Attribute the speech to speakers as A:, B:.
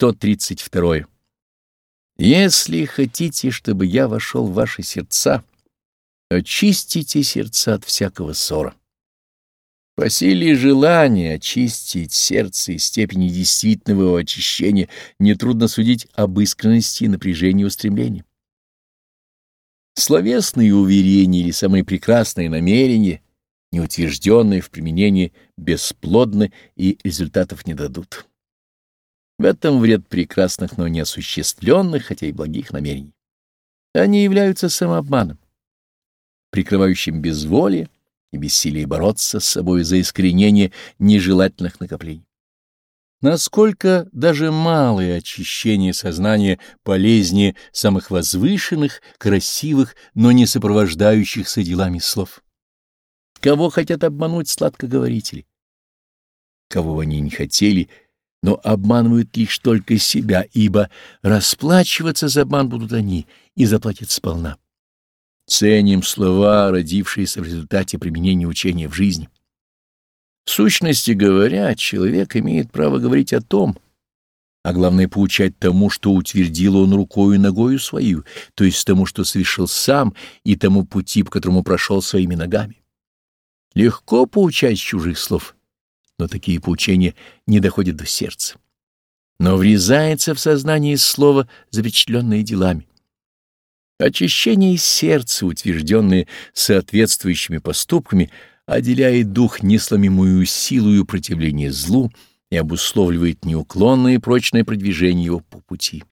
A: 132. Если хотите, чтобы я вошел в ваши сердца, очистите сердца от всякого ссора. По силе желания очистить сердце и степени действительного его очищения нетрудно судить об искренности и напряжении устремлений. Словесные уверения или самые прекрасные намерения, неутвержденные в применении, бесплодны и результатов не дадут. В этом вред прекрасных, но неосуществленных, хотя и благих намерений. Они являются самообманом, прикрывающим безволие, и бессилие бороться с собой за искоренение нежелательных накоплений. Насколько даже малое очищение сознания полезнее самых возвышенных, красивых, но не сопровождающихся делами слов. Кого хотят обмануть сладкоговорители? Кого они не хотели, но обманывают лишь только себя, ибо расплачиваться за обман будут они и заплатят сполна. Ценим слова, родившиеся в результате применения учения в жизни. В сущности говоря, человек имеет право говорить о том, а главное поучать тому, что утвердил он рукою и ногою свою, то есть тому, что совершил сам, и тому пути, по которому прошел своими ногами. Легко поучать чужих слов, но такие поучения не доходят до сердца. Но врезается в сознание слово, запечатленное делами. Очищение сердца, утвержденное соответствующими поступками, отделяет дух несломимую силою противления злу и обусловливает неуклонное и прочное продвижение его по пути.